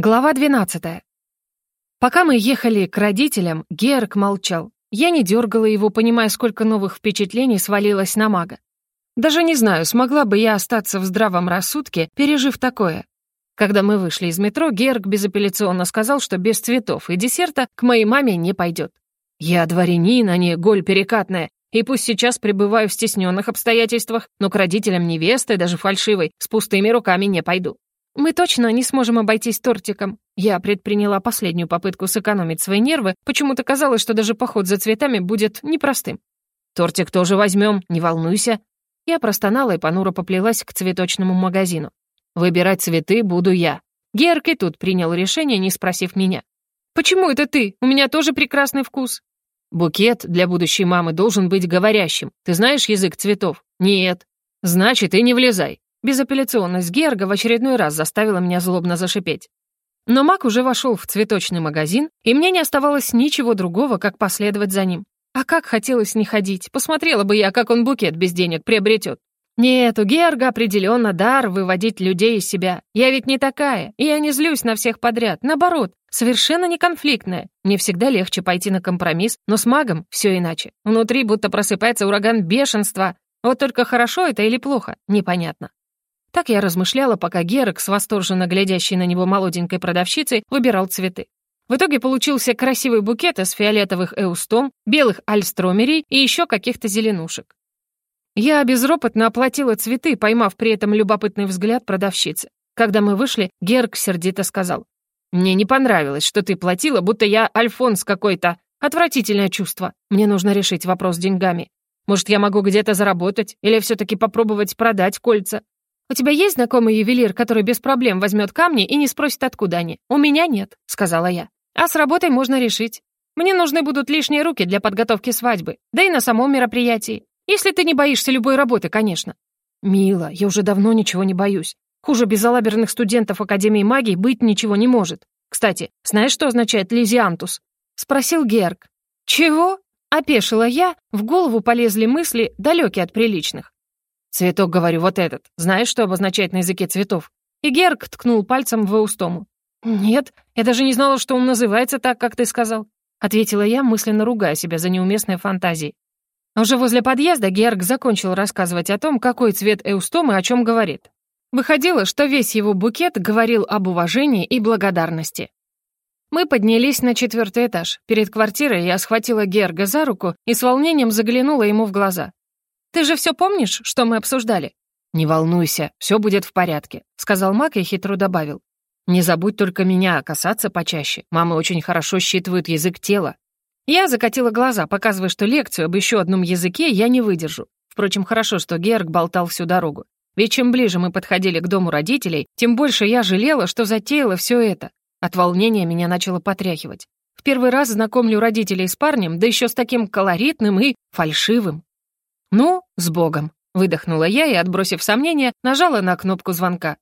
Глава 12. Пока мы ехали к родителям, Герк молчал. Я не дергала его, понимая, сколько новых впечатлений свалилось на мага. Даже не знаю, смогла бы я остаться в здравом рассудке, пережив такое. Когда мы вышли из метро, Герк безапелляционно сказал, что без цветов и десерта к моей маме не пойдет. Я дворянин, а не голь перекатная, и пусть сейчас пребываю в стесненных обстоятельствах, но к родителям невесты, даже фальшивой, с пустыми руками не пойду. Мы точно не сможем обойтись тортиком. Я предприняла последнюю попытку сэкономить свои нервы, почему-то казалось, что даже поход за цветами будет непростым. Тортик тоже возьмем, не волнуйся. Я простонала и понуро поплелась к цветочному магазину. Выбирать цветы буду я. Герк тут принял решение, не спросив меня. «Почему это ты? У меня тоже прекрасный вкус». «Букет для будущей мамы должен быть говорящим. Ты знаешь язык цветов?» «Нет». «Значит, и не влезай. Безапелляционность Герга в очередной раз заставила меня злобно зашипеть. Но Мак уже вошел в цветочный магазин, и мне не оставалось ничего другого, как последовать за ним. А как хотелось не ходить, посмотрела бы я, как он букет без денег приобретет. Нет, у Герга определенно дар выводить людей из себя. Я ведь не такая, и я не злюсь на всех подряд. Наоборот, совершенно не конфликтная. Мне всегда легче пойти на компромисс, но с магом все иначе. Внутри будто просыпается ураган бешенства. Вот только хорошо это или плохо, непонятно. Так я размышляла, пока Герок с восторженно глядящей на него молоденькой продавщицей выбирал цветы. В итоге получился красивый букет из фиолетовых эустом, белых альстромерий и еще каких-то зеленушек. Я безропотно оплатила цветы, поймав при этом любопытный взгляд продавщицы. Когда мы вышли, Герк сердито сказал. «Мне не понравилось, что ты платила, будто я Альфонс какой-то. Отвратительное чувство. Мне нужно решить вопрос с деньгами. Может, я могу где-то заработать или все таки попробовать продать кольца? «У тебя есть знакомый ювелир, который без проблем возьмет камни и не спросит, откуда они? У меня нет», — сказала я. «А с работой можно решить. Мне нужны будут лишние руки для подготовки свадьбы, да и на самом мероприятии. Если ты не боишься любой работы, конечно». «Мила, я уже давно ничего не боюсь. Хуже безалаберных студентов Академии магии быть ничего не может. Кстати, знаешь, что означает лизиантус?» — спросил Герк. «Чего?» — опешила я, в голову полезли мысли, далекие от приличных. «Цветок, говорю, вот этот. Знаешь, что обозначает на языке цветов?» И Герк ткнул пальцем в Эустому. «Нет, я даже не знала, что он называется так, как ты сказал», ответила я, мысленно ругая себя за неуместные фантазии. Уже возле подъезда Герк закончил рассказывать о том, какой цвет Эустомы о чем говорит. Выходило, что весь его букет говорил об уважении и благодарности. Мы поднялись на четвертый этаж. Перед квартирой я схватила Герга за руку и с волнением заглянула ему в глаза. Ты же все помнишь, что мы обсуждали?» «Не волнуйся, все будет в порядке», — сказал Мак и хитро добавил. «Не забудь только меня касаться почаще. Мамы очень хорошо считывают язык тела». Я закатила глаза, показывая, что лекцию об еще одном языке я не выдержу. Впрочем, хорошо, что Герк болтал всю дорогу. Ведь чем ближе мы подходили к дому родителей, тем больше я жалела, что затеяла все это. От волнения меня начало потряхивать. В первый раз знакомлю родителей с парнем, да еще с таким колоритным и фальшивым. «Ну, с Богом!» — выдохнула я и, отбросив сомнения, нажала на кнопку звонка.